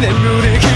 眠れき